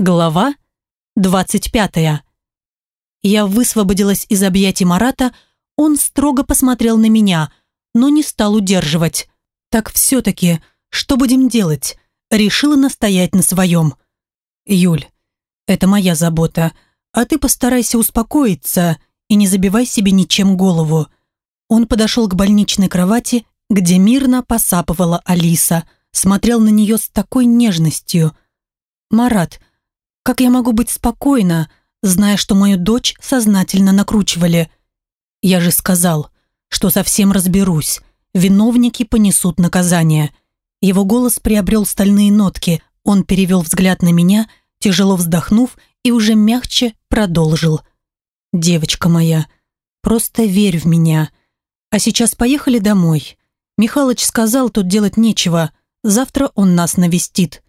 Глава 25. Я высвободилась из объятий Марата, он строго посмотрел на меня, но не стал удерживать. Так все-таки, что будем делать? Решила настоять на своем. Юль, это моя забота, а ты постарайся успокоиться и не забивай себе ничем голову. Он подошел к больничной кровати, где мирно посапывала Алиса, смотрел на нее с такой нежностью. «Марат, как я могу быть спокойна, зная, что мою дочь сознательно накручивали? Я же сказал, что совсем разберусь. Виновники понесут наказание. Его голос приобрел стальные нотки. Он перевел взгляд на меня, тяжело вздохнув, и уже мягче продолжил. «Девочка моя, просто верь в меня. А сейчас поехали домой. Михалыч сказал, тут делать нечего. Завтра он нас навестит.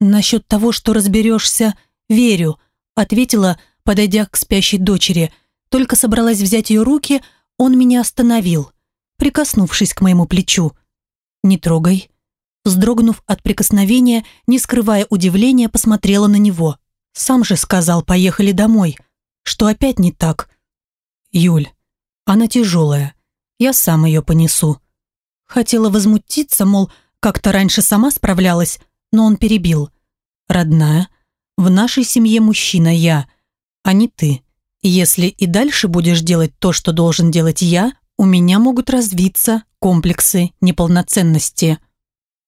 «Насчет того, что разберешься, верю», ответила, подойдя к спящей дочери. Только собралась взять ее руки, он меня остановил, прикоснувшись к моему плечу. «Не трогай». Вздрогнув от прикосновения, не скрывая удивления, посмотрела на него. «Сам же сказал, поехали домой. Что опять не так?» «Юль, она тяжелая. Я сам ее понесу». Хотела возмутиться, мол, как-то раньше сама справлялась, но он перебил. «Родная, в нашей семье мужчина я, а не ты. Если и дальше будешь делать то, что должен делать я, у меня могут развиться комплексы неполноценности».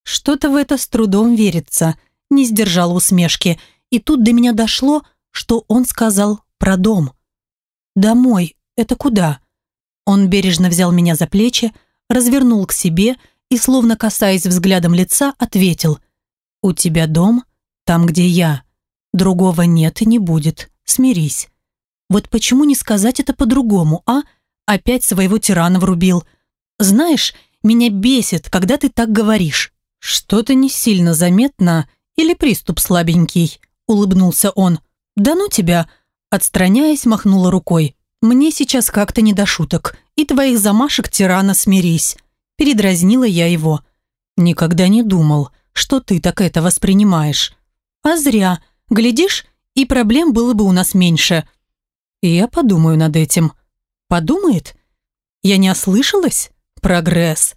Что-то в это с трудом верится, не сдержал усмешки, и тут до меня дошло, что он сказал про дом. «Домой, это куда?» Он бережно взял меня за плечи, развернул к себе и, словно касаясь взглядом лица, ответил – «У тебя дом? Там, где я. Другого нет и не будет. Смирись». Вот почему не сказать это по-другому, а? Опять своего тирана врубил. Знаешь, меня бесит, когда ты так говоришь. Что-то не сильно заметно или приступ слабенький, улыбнулся он. Да ну тебя, отстраняясь, махнула рукой. Мне сейчас как-то не до шуток, и твоих замашек тирана смирись. Передразнила я его. Никогда не думал, что ты так это воспринимаешь. А зря. Глядишь, и проблем было бы у нас меньше. я подумаю над этим. Подумает? Я не ослышалась? Прогресс.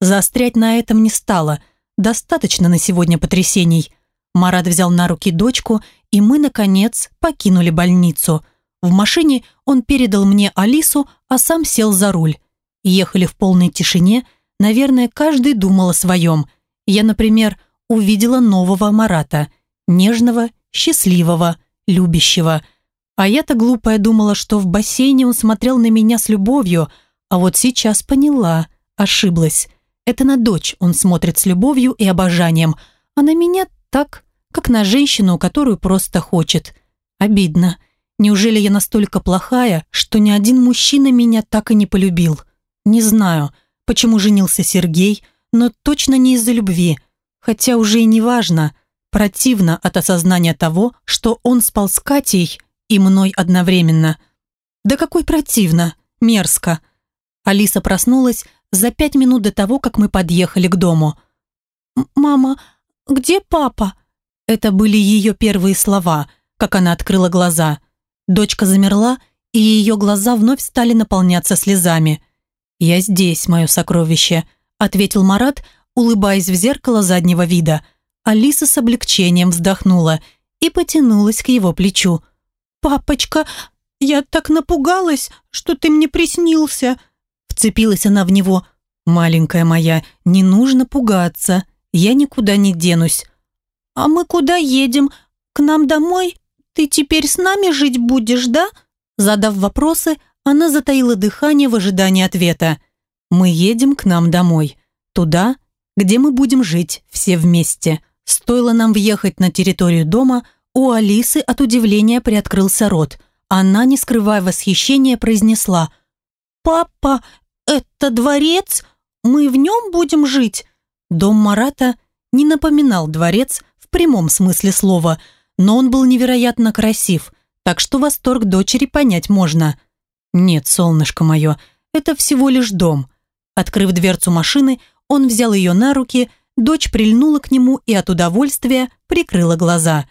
Заострять на этом не стало. Достаточно на сегодня потрясений. Марат взял на руки дочку, и мы, наконец, покинули больницу. В машине он передал мне Алису, а сам сел за руль. Ехали в полной тишине, наверное, каждый думал о своем – я, например, увидела нового Марата, нежного, счастливого, любящего. А я-то глупая думала, что в бассейне он смотрел на меня с любовью, а вот сейчас поняла, ошиблась. Это на дочь он смотрит с любовью и обожанием, а на меня так, как на женщину, которую просто хочет. Обидно. Неужели я настолько плохая, что ни один мужчина меня так и не полюбил? Не знаю, почему женился Сергей, но точно не из-за любви, хотя уже и не важно, противно от осознания того, что он спал с Катей и мной одновременно. Да какой противно, мерзко. Алиса проснулась за пять минут до того, как мы подъехали к дому. «Мама, где папа?» Это были ее первые слова, как она открыла глаза. Дочка замерла, и ее глаза вновь стали наполняться слезами. «Я здесь, мое сокровище», ответил Марат, улыбаясь в зеркало заднего вида. Алиса с облегчением вздохнула и потянулась к его плечу. «Папочка, я так напугалась, что ты мне приснился!» Вцепилась она в него. «Маленькая моя, не нужно пугаться, я никуда не денусь». «А мы куда едем? К нам домой? Ты теперь с нами жить будешь, да?» Задав вопросы, она затаила дыхание в ожидании ответа мы едем к нам домой. Туда, где мы будем жить все вместе. Стоило нам въехать на территорию дома, у Алисы от удивления приоткрылся рот. Она, не скрывая восхищения, произнесла «Папа, это дворец? Мы в нем будем жить?» Дом Марата не напоминал дворец в прямом смысле слова, но он был невероятно красив, так что восторг дочери понять можно. «Нет, солнышко мое, это всего лишь дом. Открыв дверцу машины, он взял ее на руки, дочь прильнула к нему и от удовольствия прикрыла глаза.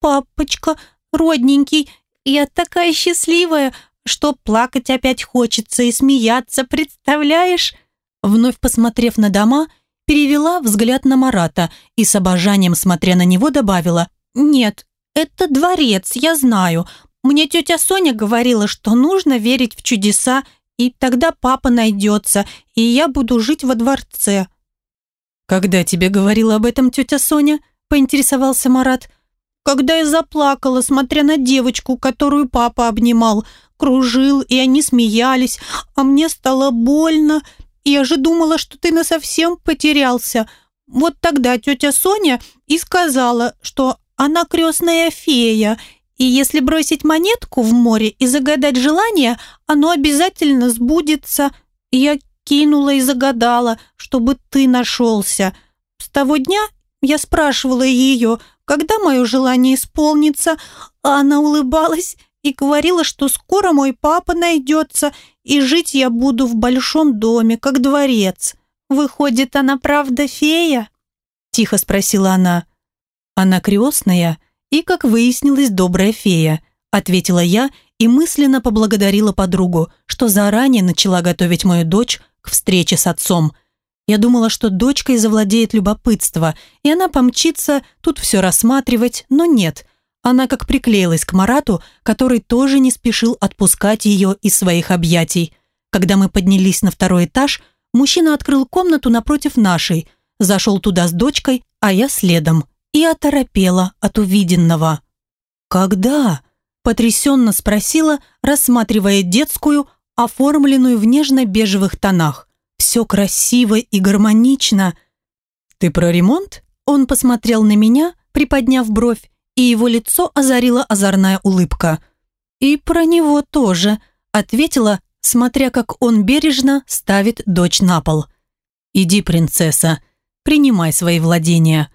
папочка, родненький, я такая счастливая, что плакать опять хочется и смеяться, представляешь?» Вновь посмотрев на дома, перевела взгляд на Марата и с обожанием, смотря на него, добавила «Нет, это дворец, я знаю. Мне тетя Соня говорила, что нужно верить в чудеса, и тогда папа найдется, и я буду жить во дворце». «Когда тебе говорила об этом тетя Соня?» – поинтересовался Марат – когда я заплакала, смотря на девочку, которую папа обнимал, кружил, и они смеялись, а мне стало больно. Я же думала, что ты насовсем потерялся. Вот тогда тетя Соня и сказала, что она крестная фея, и если бросить монетку в море и загадать желание, оно обязательно сбудется. Я кинула и загадала, чтобы ты нашелся. С того дня я спрашивала ее, когда мое желание исполнится, а она улыбалась и говорила, что скоро мой папа найдется, и жить я буду в большом доме, как дворец. Выходит, она правда фея?» Тихо спросила она. «Она крестная и, как выяснилось, добрая фея», ответила я и мысленно поблагодарила подругу, что заранее начала готовить мою дочь к встрече с отцом – я думала, что дочкой завладеет любопытство, и она помчится тут все рассматривать, но нет. Она как приклеилась к Марату, который тоже не спешил отпускать ее из своих объятий. Когда мы поднялись на второй этаж, мужчина открыл комнату напротив нашей, зашел туда с дочкой, а я следом, и оторопела от увиденного. «Когда?» – потрясенно спросила, рассматривая детскую, оформленную в нежно-бежевых тонах. Все красиво и гармонично. Ты про ремонт? Он посмотрел на меня, приподняв бровь, и его лицо озарила озорная улыбка. И про него тоже, ответила, смотря как он бережно ставит дочь на пол. Иди, принцесса, принимай свои владения.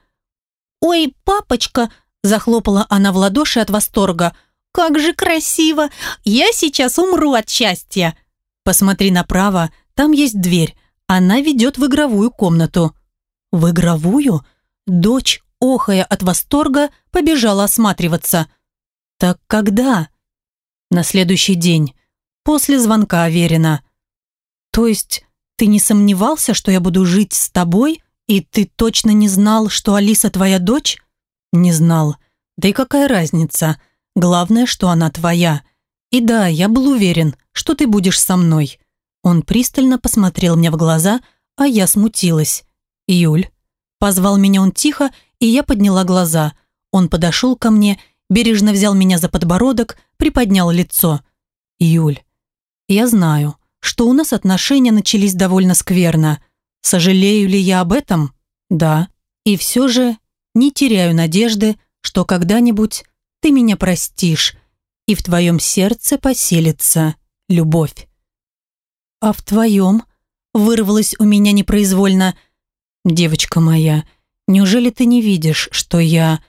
Ой, папочка, захлопала она в ладоши от восторга. Как же красиво! Я сейчас умру от счастья. Посмотри направо, там есть дверь. Она ведет в игровую комнату. В игровую? Дочь, охая от восторга, побежала осматриваться. Так когда? На следующий день. После звонка Аверина. То есть ты не сомневался, что я буду жить с тобой, и ты точно не знал, что Алиса твоя дочь? Не знал. Да и какая разница? Главное, что она твоя. И да, я был уверен, что ты будешь со мной. Он пристально посмотрел мне в глаза, а я смутилась. «Юль». Позвал меня он тихо, и я подняла глаза. Он подошел ко мне, бережно взял меня за подбородок, приподнял лицо. «Юль, я знаю, что у нас отношения начались довольно скверно. Сожалею ли я об этом? Да. И все же не теряю надежды, что когда-нибудь ты меня простишь, и в твоем сердце поселится любовь. «А в твоем?» Вырвалось у меня непроизвольно. «Девочка моя, неужели ты не видишь, что я...»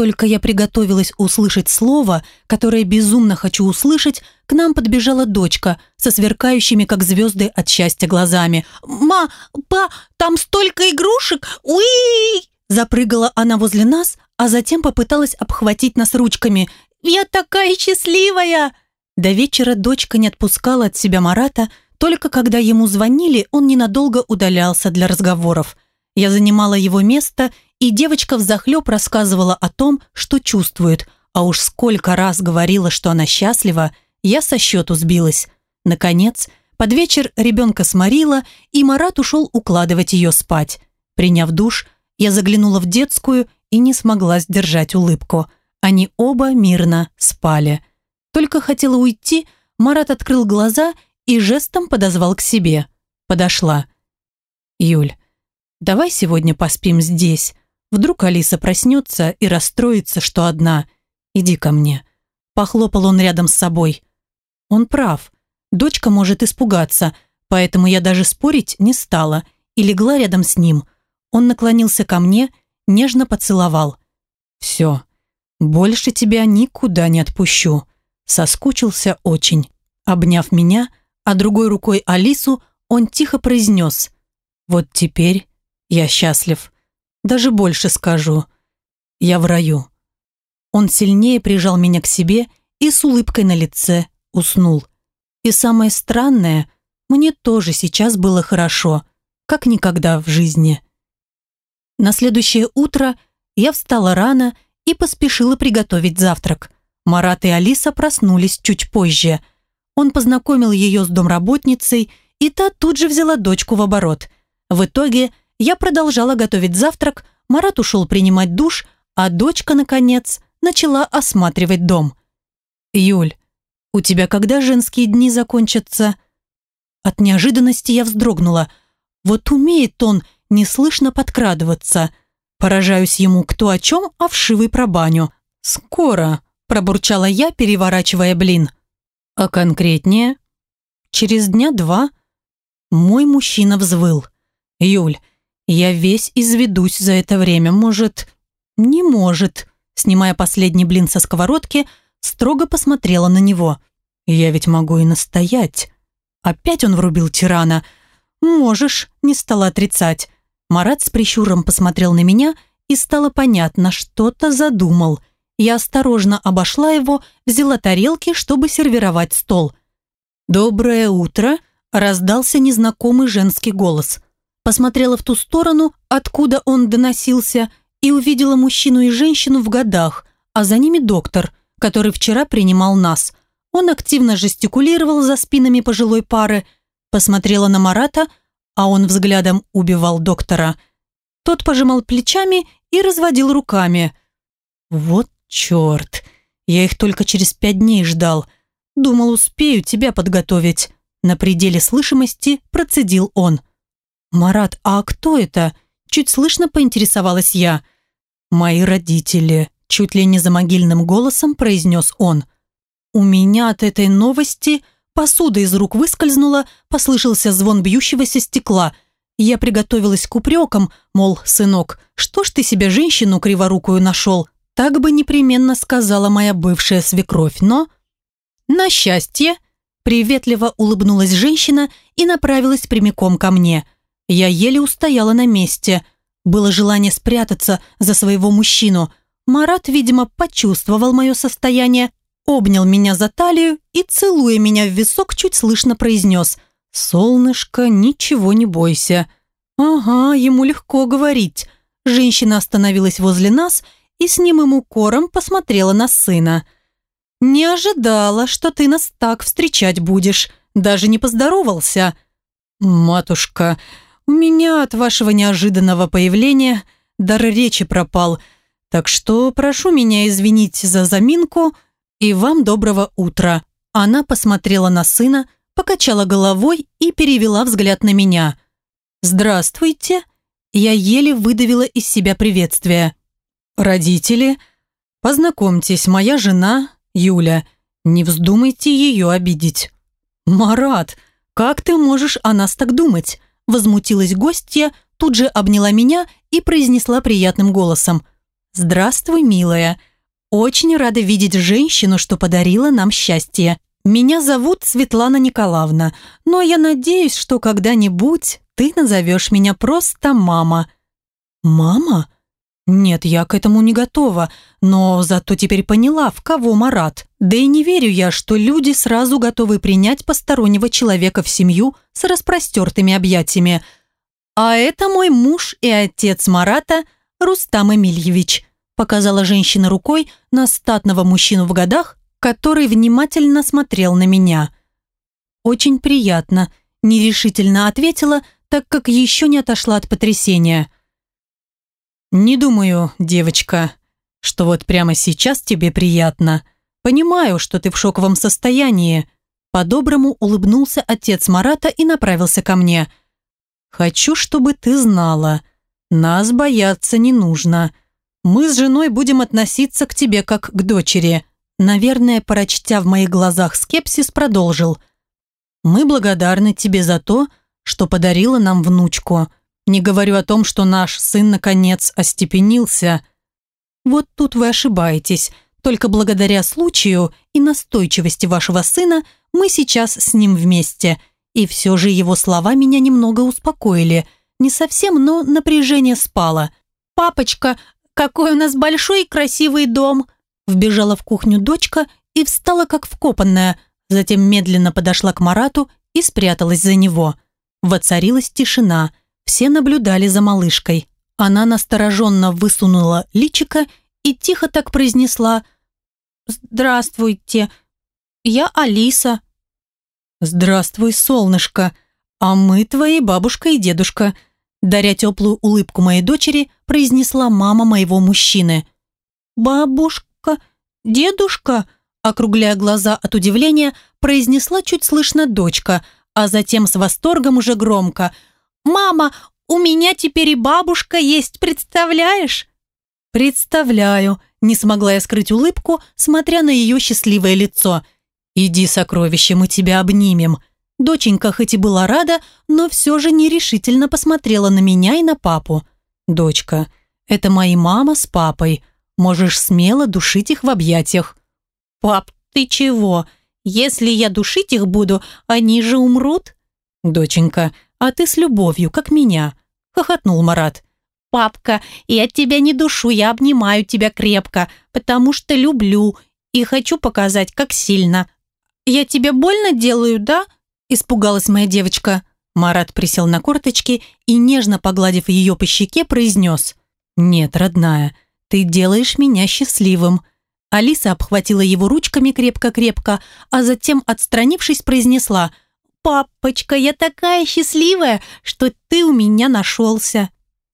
Только я приготовилась услышать слово, которое безумно хочу услышать, к нам подбежала дочка со сверкающими, как звезды от счастья, глазами. «Ма, па, там столько игрушек! Уи!» Запрыгала она возле нас, а затем попыталась обхватить нас ручками. «Я такая счастливая!» До вечера дочка не отпускала от себя Марата, только когда ему звонили, он ненадолго удалялся для разговоров. Я занимала его место, и девочка взахлеб рассказывала о том, что чувствует, а уж сколько раз говорила, что она счастлива, я со счету сбилась. Наконец, под вечер ребенка сморила, и Марат ушел укладывать ее спать. Приняв душ, я заглянула в детскую и не смогла сдержать улыбку. Они оба мирно спали. Только хотела уйти, Марат открыл глаза и жестом подозвал к себе. Подошла. «Юль, давай сегодня поспим здесь. Вдруг Алиса проснется и расстроится, что одна. Иди ко мне». Похлопал он рядом с собой. Он прав. Дочка может испугаться, поэтому я даже спорить не стала и легла рядом с ним. Он наклонился ко мне, нежно поцеловал. «Все, больше тебя никуда не отпущу». Соскучился очень. Обняв меня, а другой рукой Алису, он тихо произнес «Вот теперь я счастлив. Даже больше скажу. Я в раю». Он сильнее прижал меня к себе и с улыбкой на лице уснул. И самое странное, мне тоже сейчас было хорошо, как никогда в жизни. На следующее утро я встала рано и поспешила приготовить завтрак. Марат и Алиса проснулись чуть позже. Он познакомил ее с домработницей, и та тут же взяла дочку в оборот. В итоге я продолжала готовить завтрак, Марат ушел принимать душ, а дочка, наконец, начала осматривать дом. «Юль, у тебя когда женские дни закончатся?» От неожиданности я вздрогнула. Вот умеет он неслышно подкрадываться. Поражаюсь ему кто о чем, а вшивый про баню. «Скоро», – пробурчала я, переворачивая блин. «А конкретнее?» «Через дня два». Мой мужчина взвыл. «Юль, я весь изведусь за это время. Может...» «Не может», – снимая последний блин со сковородки, строго посмотрела на него. «Я ведь могу и настоять». Опять он врубил тирана – «Можешь», – не стала отрицать. Марат с прищуром посмотрел на меня, и стало понятно, что-то задумал. Я осторожно обошла его, взяла тарелки, чтобы сервировать стол. «Доброе утро», – раздался незнакомый женский голос. Посмотрела в ту сторону, откуда он доносился, и увидела мужчину и женщину в годах, а за ними доктор, который вчера принимал нас. Он активно жестикулировал за спинами пожилой пары – Посмотрела на Марата, а он взглядом убивал доктора. Тот пожимал плечами и разводил руками. «Вот черт! Я их только через пять дней ждал. Думал, успею тебя подготовить». На пределе слышимости процедил он. «Марат, а кто это?» Чуть слышно поинтересовалась я. «Мои родители», чуть ли не за могильным голосом произнес он. У меня от этой новости Посуда из рук выскользнула, послышался звон бьющегося стекла. Я приготовилась к упрекам, мол, сынок, что ж ты себе женщину криворукую нашел? Так бы непременно сказала моя бывшая свекровь, но... На счастье, приветливо улыбнулась женщина и направилась прямиком ко мне. Я еле устояла на месте. Было желание спрятаться за своего мужчину. Марат, видимо, почувствовал мое состояние, обнял меня за талию и, целуя меня в висок, чуть слышно произнес «Солнышко, ничего не бойся». «Ага, ему легко говорить». Женщина остановилась возле нас и с немым укором посмотрела на сына. «Не ожидала, что ты нас так встречать будешь. Даже не поздоровался». «Матушка, у меня от вашего неожиданного появления дар речи пропал, так что прошу меня извинить за заминку», «И вам доброго утра». Она посмотрела на сына, покачала головой и перевела взгляд на меня. «Здравствуйте». Я еле выдавила из себя приветствие. «Родители, познакомьтесь, моя жена Юля. Не вздумайте ее обидеть». «Марат, как ты можешь о нас так думать?» Возмутилась гостья, тут же обняла меня и произнесла приятным голосом. «Здравствуй, милая. Очень рада видеть женщину, что подарила нам счастье. Меня зовут Светлана Николаевна, но я надеюсь, что когда-нибудь ты назовешь меня просто мама». «Мама?» «Нет, я к этому не готова, но зато теперь поняла, в кого Марат. Да и не верю я, что люди сразу готовы принять постороннего человека в семью с распростертыми объятиями. А это мой муж и отец Марата, Рустам Эмильевич показала женщина рукой на статного мужчину в годах, который внимательно смотрел на меня. «Очень приятно», – нерешительно ответила, так как еще не отошла от потрясения. «Не думаю, девочка, что вот прямо сейчас тебе приятно. Понимаю, что ты в шоковом состоянии». По-доброму улыбнулся отец Марата и направился ко мне. «Хочу, чтобы ты знала, нас бояться не нужно. Мы с женой будем относиться к тебе как к дочери». Наверное, прочтя в моих глазах скепсис, продолжил. «Мы благодарны тебе за то, что подарила нам внучку. Не говорю о том, что наш сын, наконец, остепенился. Вот тут вы ошибаетесь. Только благодаря случаю и настойчивости вашего сына мы сейчас с ним вместе. И все же его слова меня немного успокоили. Не совсем, но напряжение спало. «Папочка, какой у нас большой и красивый дом!» Вбежала в кухню дочка и встала как вкопанная, затем медленно подошла к Марату и спряталась за него. Воцарилась тишина, все наблюдали за малышкой. Она настороженно высунула личико и тихо так произнесла «Здравствуйте, я Алиса». «Здравствуй, солнышко, а мы твои бабушка и дедушка», даря теплую улыбку моей дочери, произнесла мама моего мужчины. «Бабушка, дедушка?» округляя глаза от удивления, произнесла чуть слышно дочка, а затем с восторгом уже громко. «Мама, у меня теперь и бабушка есть, представляешь?» «Представляю», – не смогла я скрыть улыбку, смотря на ее счастливое лицо. «Иди, сокровище, мы тебя обнимем». Доченька хоть и была рада, но все же нерешительно посмотрела на меня и на папу. «Дочка, это мои мама с папой. Можешь смело душить их в объятиях». «Пап, ты чего? Если я душить их буду, они же умрут?» «Доченька, а ты с любовью, как меня», – хохотнул Марат. «Папка, я тебя не душу, я обнимаю тебя крепко, потому что люблю и хочу показать, как сильно. Я тебе больно делаю, да?» Испугалась моя девочка. Марат присел на корточки и, нежно погладив ее по щеке, произнес. «Нет, родная, ты делаешь меня счастливым». Алиса обхватила его ручками крепко-крепко, а затем, отстранившись, произнесла «Папочка, я такая счастливая, что ты у меня нашелся».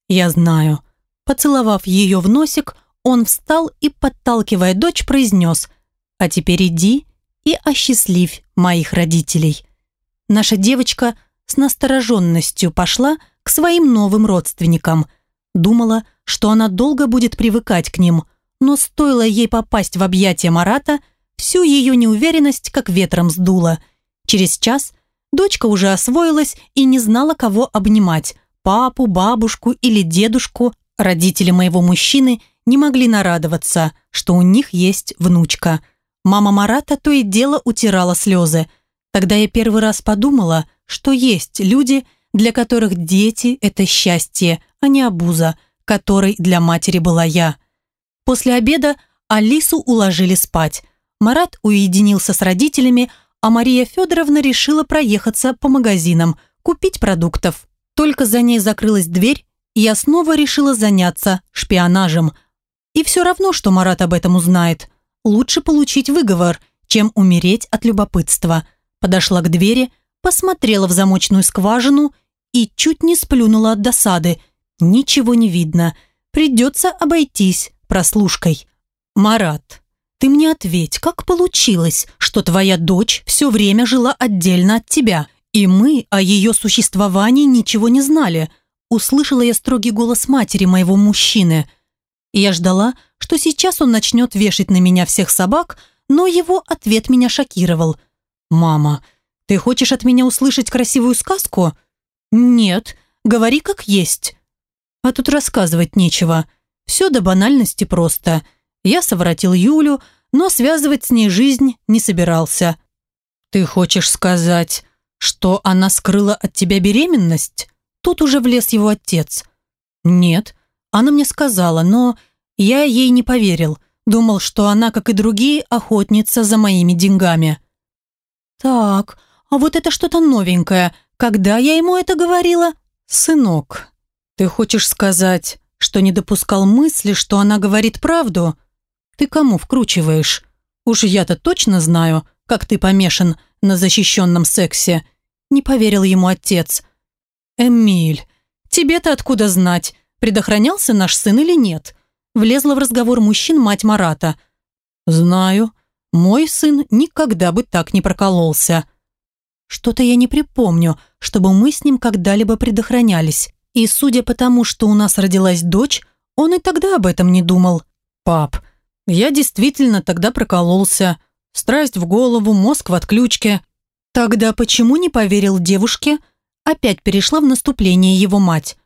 «Я знаю». Поцеловав ее в носик, он встал и, подталкивая дочь, произнес «А теперь иди и осчастливь моих родителей». Наша девочка с настороженностью пошла к своим новым родственникам. Думала, что она долго будет привыкать к ним, но стоило ей попасть в объятия Марата, всю ее неуверенность как ветром сдуло. Через час дочка уже освоилась и не знала, кого обнимать – папу, бабушку или дедушку, родители моего мужчины не могли нарадоваться, что у них есть внучка. Мама Марата то и дело утирала слезы. Тогда я первый раз подумала, что есть люди, для которых дети – это счастье, а не обуза, которой для матери была я. После обеда Алису уложили спать. Марат уединился с родителями, а Мария Федоровна решила проехаться по магазинам, купить продуктов. Только за ней закрылась дверь, и я снова решила заняться шпионажем. И все равно, что Марат об этом узнает. Лучше получить выговор, чем умереть от любопытства. Подошла к двери, посмотрела в замочную скважину и чуть не сплюнула от досады. Ничего не видно. Придется обойтись прослушкой. «Марат, ты мне ответь, как получилось, что твоя дочь все время жила отдельно от тебя?» И мы о ее существовании ничего не знали. Услышала я строгий голос матери моего мужчины. Я ждала, что сейчас он начнет вешать на меня всех собак, но его ответ меня шокировал. «Мама, ты хочешь от меня услышать красивую сказку?» «Нет, говори как есть». А тут рассказывать нечего. Все до банальности просто. Я совратил Юлю, но связывать с ней жизнь не собирался. «Ты хочешь сказать, «Что она скрыла от тебя беременность?» Тут уже влез его отец. «Нет, она мне сказала, но я ей не поверил. Думал, что она, как и другие, охотница за моими деньгами». «Так, а вот это что-то новенькое. Когда я ему это говорила?» «Сынок, ты хочешь сказать, что не допускал мысли, что она говорит правду? Ты кому вкручиваешь? Уж я-то точно знаю, как ты помешан на защищенном сексе. Не поверил ему отец. «Эмиль, тебе-то откуда знать, предохранялся наш сын или нет?» Влезла в разговор мужчин мать Марата. «Знаю, мой сын никогда бы так не прокололся». Что-то я не припомню, чтобы мы с ним когда-либо предохранялись. И судя по тому, что у нас родилась дочь, он и тогда об этом не думал. «Пап, я действительно тогда прокололся. Страсть в голову, мозг в отключке. Тогда почему не поверил девушке? Опять перешла в наступление его мать.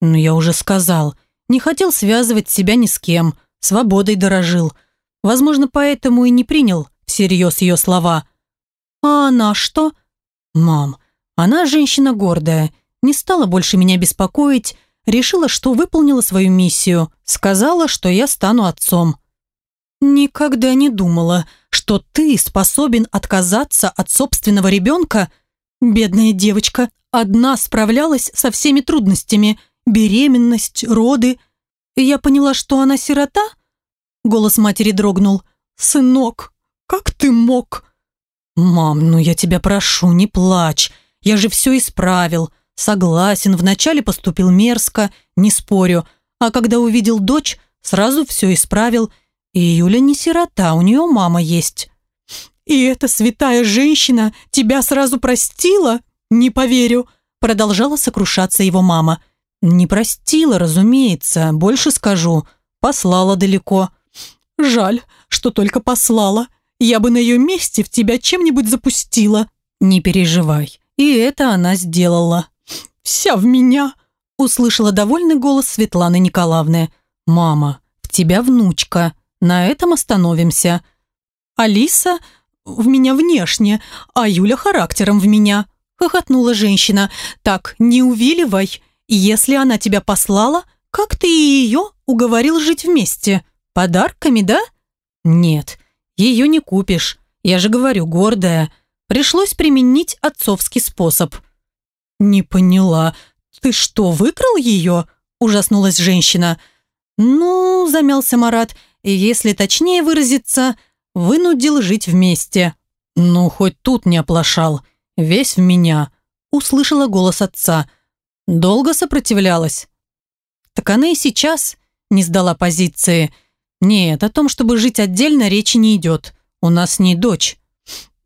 Ну, я уже сказал, не хотел связывать себя ни с кем, свободой дорожил. Возможно, поэтому и не принял всерьез ее слова. А она что? Мам, она женщина гордая, не стала больше меня беспокоить, решила, что выполнила свою миссию, сказала, что я стану отцом. Никогда не думала, что ты способен отказаться от собственного ребенка. Бедная девочка, одна справлялась со всеми трудностями. Беременность, роды. Я поняла, что она сирота? Голос матери дрогнул. «Сынок, как ты мог?» «Мам, ну я тебя прошу, не плачь. Я же все исправил. Согласен, вначале поступил мерзко, не спорю. А когда увидел дочь, сразу все исправил. И Юля не сирота, у нее мама есть». «И эта святая женщина тебя сразу простила? Не поверю», продолжала сокрушаться его мама. «Не простила, разумеется, больше скажу. Послала далеко». «Жаль, что только послала. Я бы на ее месте в тебя чем-нибудь запустила». «Не переживай, и это она сделала». «Вся в меня», – услышала довольный голос Светланы Николаевны. «Мама, в тебя внучка. На этом остановимся». «Алиса в меня внешне, а Юля характером в меня», – хохотнула женщина. «Так, не увиливай. Если она тебя послала, как ты ее уговорил жить вместе? Подарками, да?» «Нет, ее не купишь. Я же говорю, гордая. Пришлось применить отцовский способ». «Не поняла. Ты что, выкрал ее?» – ужаснулась женщина. «Ну, – замялся Марат, – если точнее выразиться, вынудил жить вместе». «Ну, хоть тут не оплошал. Весь в меня», – услышала голос отца. «Долго сопротивлялась?» «Так она и сейчас не сдала позиции. Нет, о том, чтобы жить отдельно, речи не идет. У нас не дочь».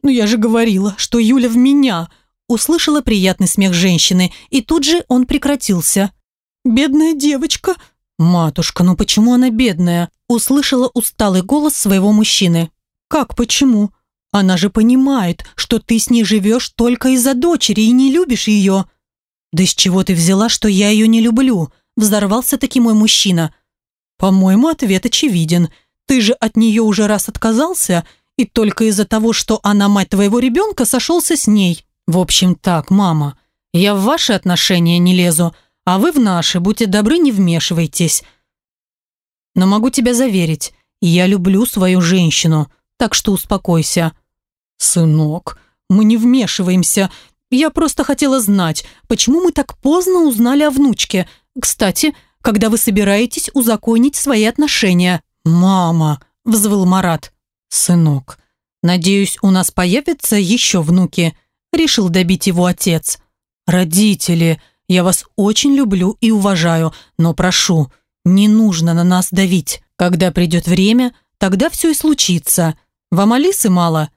«Ну я же говорила, что Юля в меня», услышала приятный смех женщины, и тут же он прекратился. «Бедная девочка!» «Матушка, ну почему она бедная?» Услышала усталый голос своего мужчины. «Как почему? Она же понимает, что ты с ней живешь только из-за дочери и не любишь ее». «Да из чего ты взяла, что я ее не люблю?» взорвался таки мой мужчина. «По-моему, ответ очевиден. Ты же от нее уже раз отказался, и только из-за того, что она мать твоего ребенка, сошелся с ней. «В общем так, мама, я в ваши отношения не лезу, а вы в наши, будьте добры, не вмешивайтесь. Но могу тебя заверить, я люблю свою женщину, так что успокойся». «Сынок, мы не вмешиваемся. Я просто хотела знать, почему мы так поздно узнали о внучке. Кстати, когда вы собираетесь узаконить свои отношения?» «Мама», – взвыл Марат. «Сынок, надеюсь, у нас появятся еще внуки» решил добить его отец. «Родители, я вас очень люблю и уважаю, но прошу, не нужно на нас давить. Когда придет время, тогда все и случится. Вам Алисы мало?»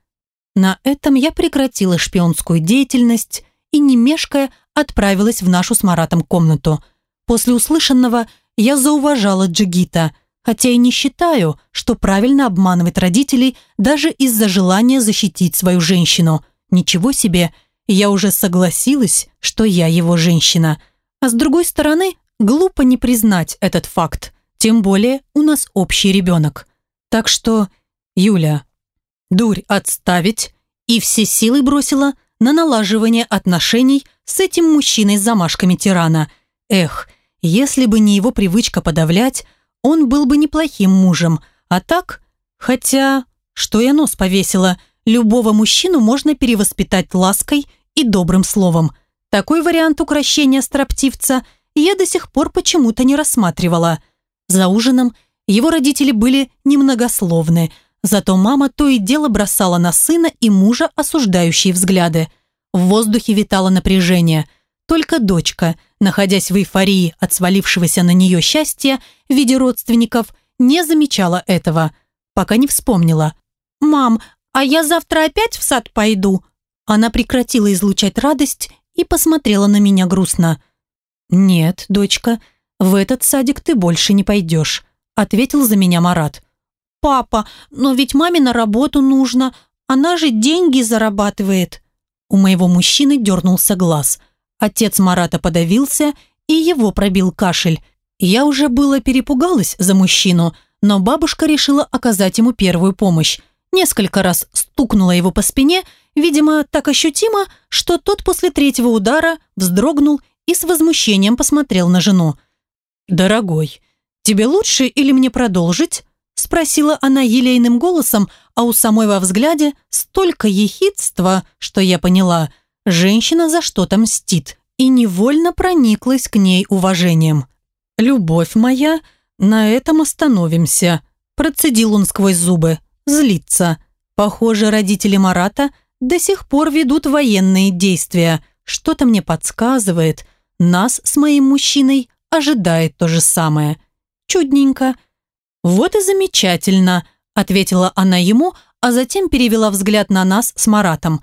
На этом я прекратила шпионскую деятельность и, не мешкая, отправилась в нашу с Маратом комнату. После услышанного я зауважала Джигита, хотя и не считаю, что правильно обманывать родителей даже из-за желания защитить свою женщину. Ничего себе, я уже согласилась, что я его женщина. А с другой стороны, глупо не признать этот факт. Тем более у нас общий ребенок. Так что, Юля, дурь отставить и все силы бросила на налаживание отношений с этим мужчиной с замашками тирана. Эх, если бы не его привычка подавлять, он был бы неплохим мужем. А так, хотя, что я нос повесила – Любого мужчину можно перевоспитать лаской и добрым словом. Такой вариант украшения строптивца я до сих пор почему-то не рассматривала. За ужином его родители были немногословны, зато мама то и дело бросала на сына и мужа осуждающие взгляды. В воздухе витало напряжение. Только дочка, находясь в эйфории от свалившегося на нее счастья в виде родственников, не замечала этого, пока не вспомнила. «Мам, «А я завтра опять в сад пойду?» Она прекратила излучать радость и посмотрела на меня грустно. «Нет, дочка, в этот садик ты больше не пойдешь», ответил за меня Марат. «Папа, но ведь маме на работу нужно, она же деньги зарабатывает». У моего мужчины дернулся глаз. Отец Марата подавился, и его пробил кашель. Я уже было перепугалась за мужчину, но бабушка решила оказать ему первую помощь несколько раз стукнула его по спине, видимо, так ощутимо, что тот после третьего удара вздрогнул и с возмущением посмотрел на жену. «Дорогой, тебе лучше или мне продолжить?» Спросила она елейным голосом, а у самой во взгляде столько ехидства, что я поняла, женщина за что-то мстит, и невольно прониклась к ней уважением. «Любовь моя, на этом остановимся», процедил он сквозь зубы, злится. Похоже, родители Марата до сих пор ведут военные действия. Что-то мне подсказывает, нас с моим мужчиной ожидает то же самое. Чудненько. «Вот и замечательно», – ответила она ему, а затем перевела взгляд на нас с Маратом.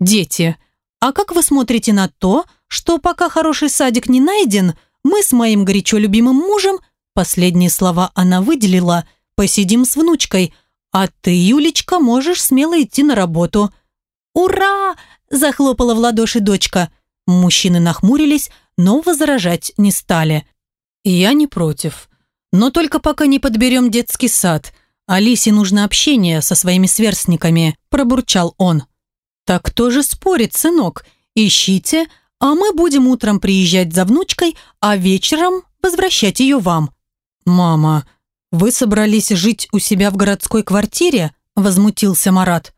«Дети, а как вы смотрите на то, что пока хороший садик не найден, мы с моим горячо любимым мужем, последние слова она выделила, посидим с внучкой, а ты, Юлечка, можешь смело идти на работу». «Ура!» – захлопала в ладоши дочка. Мужчины нахмурились, но возражать не стали. «Я не против», но только пока не подберем детский сад. Алисе нужно общение со своими сверстниками», – пробурчал он. «Так кто же спорит, сынок? Ищите, а мы будем утром приезжать за внучкой, а вечером возвращать ее вам». «Мама, вы собрались жить у себя в городской квартире?» – возмутился Марат.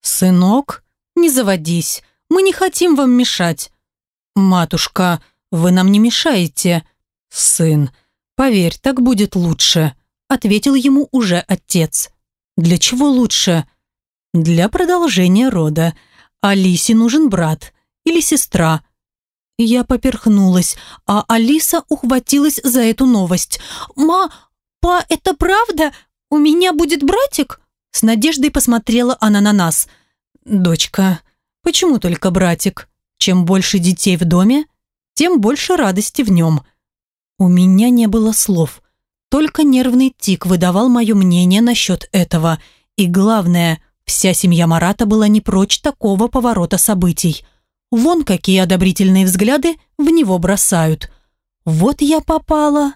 «Сынок, не заводись, мы не хотим вам мешать». «Матушка, вы нам не мешаете». «Сын, «Поверь, так будет лучше», – ответил ему уже отец. «Для чего лучше?» «Для продолжения рода. Алисе нужен брат или сестра». Я поперхнулась, а Алиса ухватилась за эту новость. «Ма, па, это правда? У меня будет братик?» С надеждой посмотрела она на нас. «Дочка, почему только братик? Чем больше детей в доме, тем больше радости в нем». У меня не было слов. Только нервный тик выдавал мое мнение насчет этого. И главное, вся семья Марата была не прочь такого поворота событий. Вон какие одобрительные взгляды в него бросают. Вот я попала